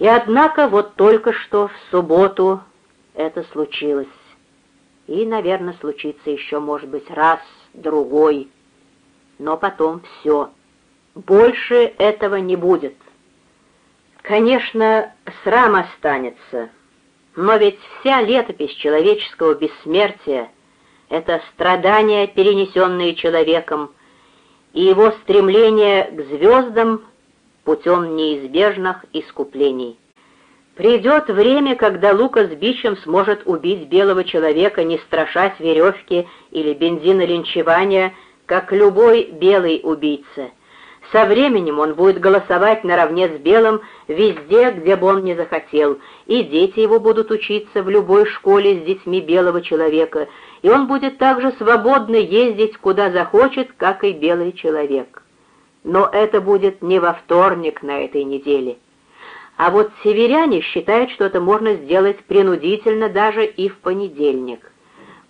И однако вот только что в субботу это случилось. И, наверное, случится еще, может быть, раз, другой. Но потом все. Больше этого не будет. Конечно, срам останется, но ведь вся летопись человеческого бессмертия — это страдания, перенесенные человеком, и его стремление к звездам путем неизбежных искуплений. Придет время, когда Лука с бичем сможет убить белого человека, не страшась веревки или бензина линчевания, как любой белый убийца — со временем он будет голосовать наравне с Белым везде, где бы он ни захотел, и дети его будут учиться в любой школе с детьми белого человека, и он будет также свободно ездить куда захочет, как и белый человек. Но это будет не во вторник на этой неделе. А вот северяне считают, что это можно сделать принудительно даже и в понедельник.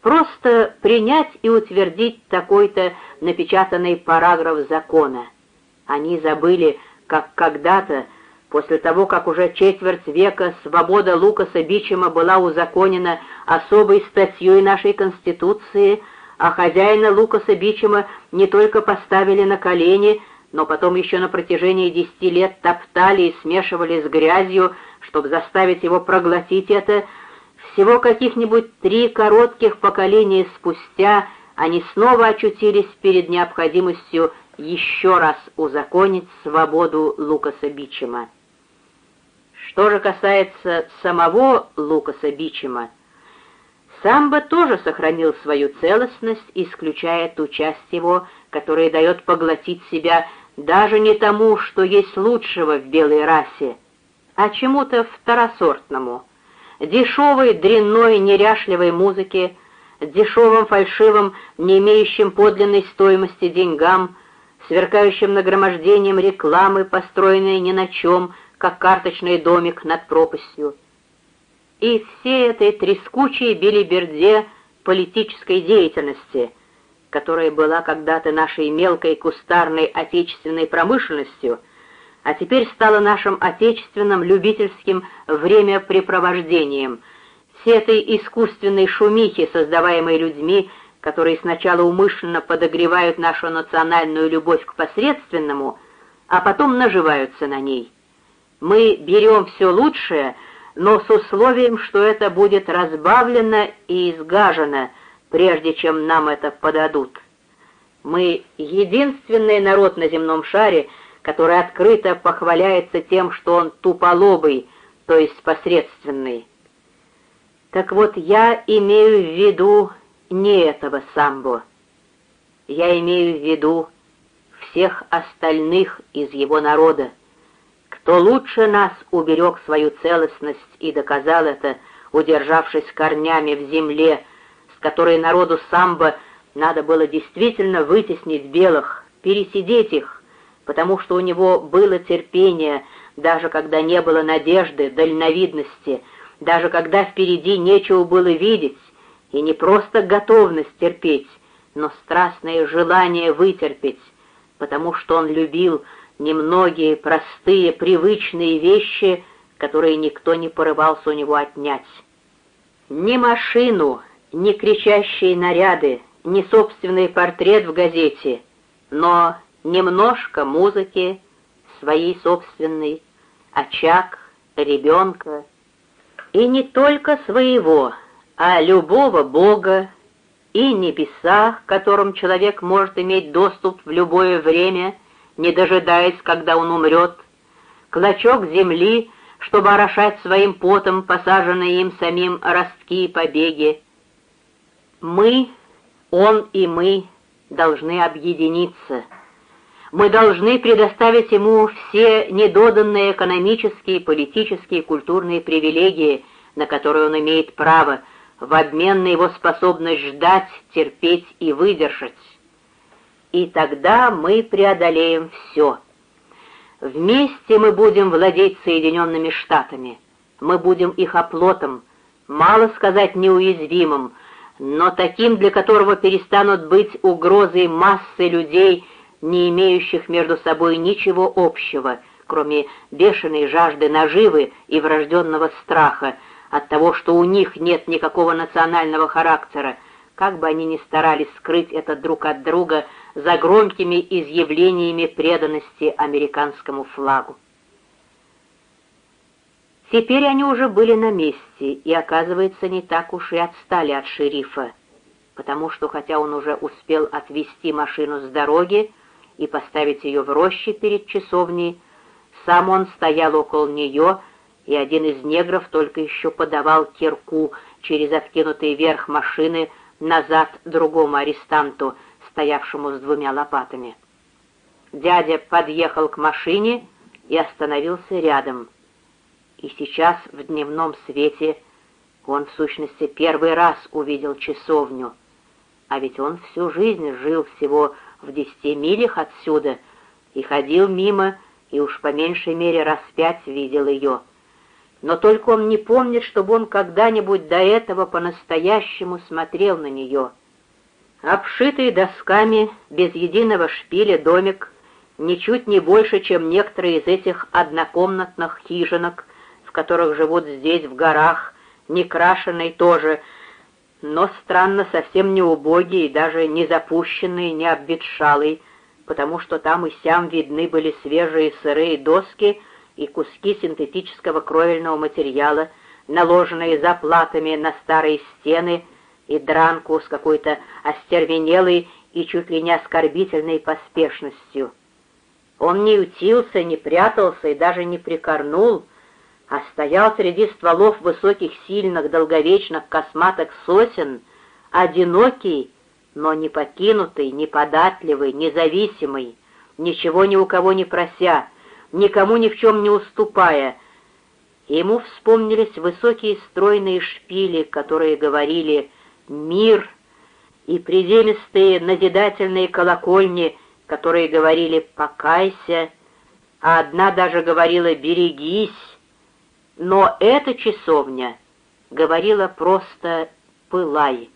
Просто принять и утвердить такой-то напечатанный параграф закона — они забыли, как когда-то, после того, как уже четверть века свобода Лукаса Бичема была узаконена особой статьей нашей Конституции, а хозяина Лукаса Бичема не только поставили на колени, но потом еще на протяжении десяти лет топтали и смешивали с грязью, чтобы заставить его проглотить это, всего каких-нибудь три коротких поколения спустя они снова очутились перед необходимостью еще раз узаконить свободу Лукаса Бичема. Что же касается самого Лукаса Бичема, Самбо тоже сохранил свою целостность, исключая ту часть его, которая дает поглотить себя даже не тому, что есть лучшего в белой расе, а чему-то второсортному, дешевой, дрянной, неряшливой музыке, дешевым, фальшивым, не имеющим подлинной стоимости деньгам, сверкающим нагромождением рекламы, построенной ни на чем, как карточный домик над пропастью. И всей этой трескучей белиберде политической деятельности, которая была когда-то нашей мелкой кустарной отечественной промышленностью, а теперь стала нашим отечественным любительским времяпрепровождением, всей этой искусственной шумихи, создаваемой людьми, которые сначала умышленно подогревают нашу национальную любовь к посредственному, а потом наживаются на ней. Мы берем все лучшее, но с условием, что это будет разбавлено и изгажено, прежде чем нам это подадут. Мы единственный народ на земном шаре, который открыто похваляется тем, что он туполобый, то есть посредственный. Так вот, я имею в виду не этого самбо. Я имею в виду всех остальных из его народа, кто лучше нас уберег свою целостность и доказал это, удержавшись корнями в земле, с которой народу самбо надо было действительно вытеснить белых, пересидеть их, потому что у него было терпение, даже когда не было надежды, дальновидности, даже когда впереди нечего было видеть, и не просто готовность терпеть, но страстное желание вытерпеть, потому что он любил немногие простые, привычные вещи, которые никто не порывался у него отнять. Ни машину, ни кричащие наряды, ни собственный портрет в газете, но немножко музыки, своей собственной, очаг, ребенка, и не только своего, а любого Бога и небеса, к которым человек может иметь доступ в любое время, не дожидаясь, когда он умрет, клочок земли, чтобы орошать своим потом посаженные им самим ростки и побеги. Мы, он и мы, должны объединиться. Мы должны предоставить ему все недоданные экономические, политические и культурные привилегии, на которые он имеет право, в обмен на его способность ждать, терпеть и выдержать. И тогда мы преодолеем все. Вместе мы будем владеть Соединенными Штатами. Мы будем их оплотом, мало сказать неуязвимым, но таким, для которого перестанут быть угрозой массы людей, не имеющих между собой ничего общего, кроме бешеной жажды наживы и врожденного страха от того, что у них нет никакого национального характера, как бы они ни старались скрыть это друг от друга за громкими изъявлениями преданности американскому флагу. Теперь они уже были на месте и, оказывается, не так уж и отстали от шерифа, потому что, хотя он уже успел отвести машину с дороги и поставить ее в роще перед часовней, сам он стоял около нее, и один из негров только еще подавал кирку через откинутый верх машины назад другому арестанту, стоявшему с двумя лопатами. Дядя подъехал к машине и остановился рядом. И сейчас в дневном свете он, в сущности, первый раз увидел часовню, а ведь он всю жизнь жил всего в десяти милях отсюда и ходил мимо, и уж по меньшей мере раз пять видел ее. Но только он не помнит, чтобы он когда-нибудь до этого по-настоящему смотрел на нее. Обшитый досками, без единого шпиля домик, ничуть не больше, чем некоторые из этих однокомнатных хижинок, в которых живут здесь, в горах, не крашеный тоже, но странно совсем не убогий, даже не запущенный, не обветшалый, потому что там и сям видны были свежие сырые доски и куски синтетического кровельного материала, наложенные заплатами на старые стены и дранку с какой-то остервенелой и чуть ли не оскорбительной поспешностью. Он не утился, не прятался и даже не прикорнул, а стоял среди стволов высоких, сильных, долговечных, косматых сосен, одинокий, но не покинутый, не податливый, независимый, ничего ни у кого не прося, никому ни в чем не уступая. Ему вспомнились высокие стройные шпили, которые говорили «мир», и приземистые назидательные колокольни, которые говорили «покайся», а одна даже говорила «берегись», но эта часовня говорила просто «пылай».